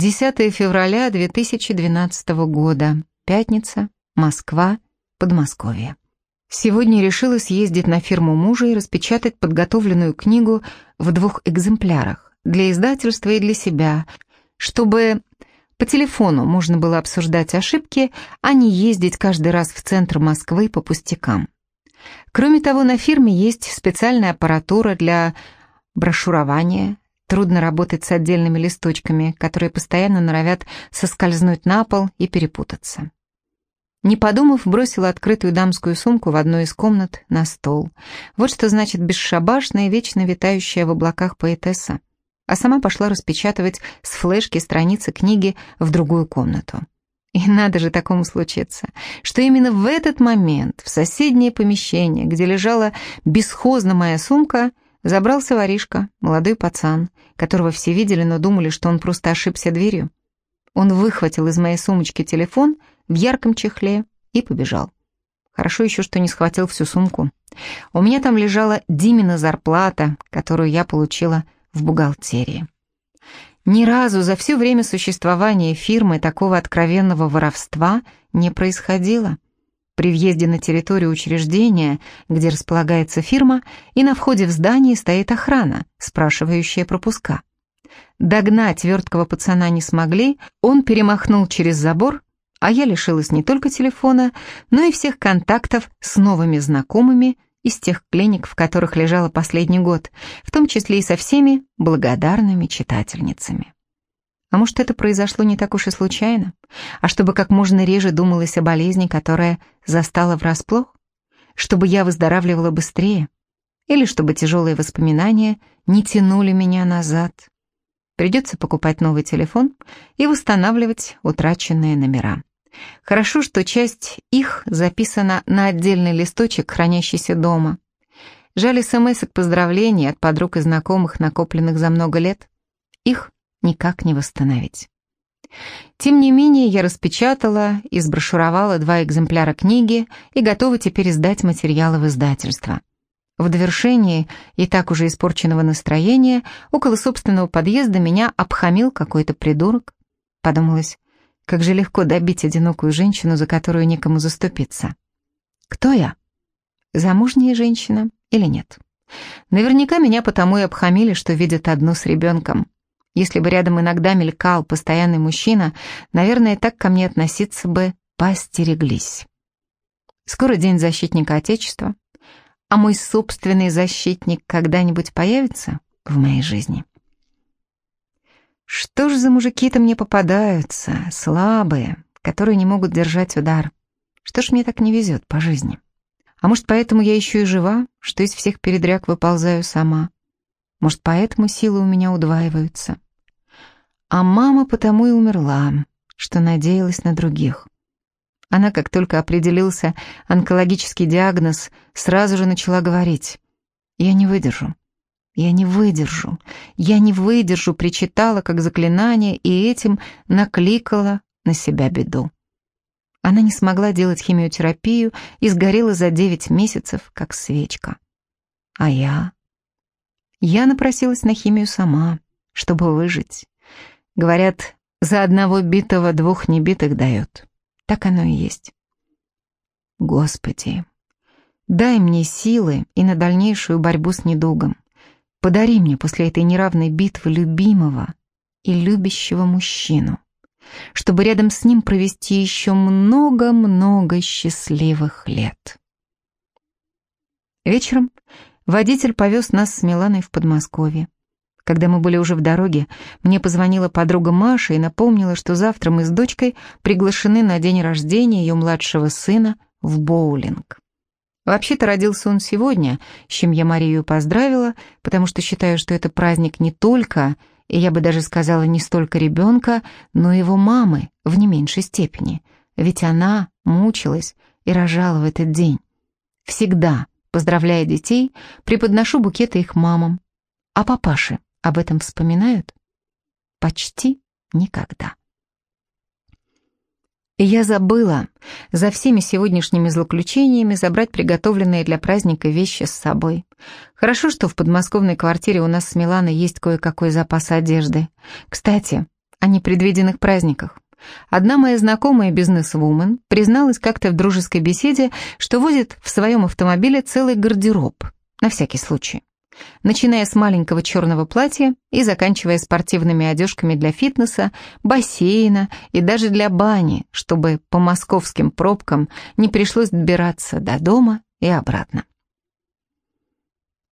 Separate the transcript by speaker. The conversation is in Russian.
Speaker 1: 10 февраля 2012 года. Пятница. Москва. Подмосковье. Сегодня решила съездить на фирму мужа и распечатать подготовленную книгу в двух экземплярах, для издательства и для себя, чтобы по телефону можно было обсуждать ошибки, а не ездить каждый раз в центр Москвы по пустякам. Кроме того, на фирме есть специальная аппаратура для брошюрования. Трудно работать с отдельными листочками, которые постоянно норовят соскользнуть на пол и перепутаться. Не подумав, бросила открытую дамскую сумку в одну из комнат на стол. Вот что значит бесшабашная, вечно витающая в облаках поэтесса. А сама пошла распечатывать с флешки страницы книги в другую комнату. И надо же такому случиться, что именно в этот момент в соседнее помещение, где лежала бесхозно моя сумка, забрался воришка, молодой пацан, которого все видели, но думали, что он просто ошибся дверью. Он выхватил из моей сумочки телефон в ярком чехле и побежал. Хорошо еще, что не схватил всю сумку. У меня там лежала Димина зарплата, которую я получила в бухгалтерии. Ни разу за все время существования фирмы такого откровенного воровства не происходило. При въезде на территорию учреждения, где располагается фирма, и на входе в здание стоит охрана, спрашивающая пропуска. Догнать верткого пацана не смогли, он перемахнул через забор, а я лишилась не только телефона, но и всех контактов с новыми знакомыми из тех клиник, в которых лежала последний год, в том числе и со всеми благодарными читательницами. А может, это произошло не так уж и случайно, а чтобы как можно реже думалось о болезни, которая застала врасплох? Чтобы я выздоравливала быстрее? Или чтобы тяжелые воспоминания не тянули меня назад? Придется покупать новый телефон и восстанавливать утраченные номера. Хорошо, что часть их записана на отдельный листочек, хранящийся дома. Жаль смс поздравлений от подруг и знакомых, накопленных за много лет. Их никак не восстановить. Тем не менее, я распечатала и сброшуровала два экземпляра книги и готова теперь издать материалы в издательство. В довершении и так уже испорченного настроения около собственного подъезда меня обхамил какой-то придурок. Подумалось, как же легко добить одинокую женщину, за которую некому заступиться. Кто я? Замужняя женщина или нет? Наверняка меня потому и обхамили, что видят одну с ребенком. Если бы рядом иногда мелькал постоянный мужчина, наверное, так ко мне относиться бы постереглись. Скоро День защитника Отечества, а мой собственный защитник когда-нибудь появится в моей жизни. Что ж за мужики-то мне попадаются, слабые, которые не могут держать удар? Что ж мне так не везет по жизни? А может, поэтому я еще и жива, что из всех передряг выползаю сама? Может, поэтому силы у меня удваиваются? А мама потому и умерла, что надеялась на других. Она, как только определился онкологический диагноз, сразу же начала говорить «Я не выдержу, «Я не выдержу, я не выдержу», причитала как заклинание и этим накликала на себя беду. Она не смогла делать химиотерапию и сгорела за девять месяцев, как свечка. А я? Я напросилась на химию сама, чтобы выжить. Говорят, за одного битого двух небитых дает. Так оно и есть. Господи, дай мне силы и на дальнейшую борьбу с недугом. Подари мне после этой неравной битвы любимого и любящего мужчину, чтобы рядом с ним провести еще много-много счастливых лет. Вечером водитель повез нас с Миланой в Подмосковье. Когда мы были уже в дороге, мне позвонила подруга Маша и напомнила, что завтра мы с дочкой приглашены на день рождения ее младшего сына в боулинг. Вообще-то родился он сегодня, с чем я Марию поздравила, потому что считаю, что это праздник не только, и я бы даже сказала, не столько ребенка, но и его мамы в не меньшей степени. Ведь она мучилась и рожала в этот день. Всегда, поздравляя детей, преподношу букеты их мамам. А папаши об этом вспоминают? Почти никогда. И я забыла за всеми сегодняшними злоключениями забрать приготовленные для праздника вещи с собой. Хорошо, что в подмосковной квартире у нас с Миланой есть кое-какой запас одежды. Кстати, о непредвиденных праздниках. Одна моя знакомая бизнес-вумен призналась как-то в дружеской беседе, что возит в своем автомобиле целый гардероб, на всякий случай. Начиная с маленького черного платья и заканчивая спортивными одежками для фитнеса, бассейна и даже для бани, чтобы по московским пробкам не пришлось добираться до дома и обратно.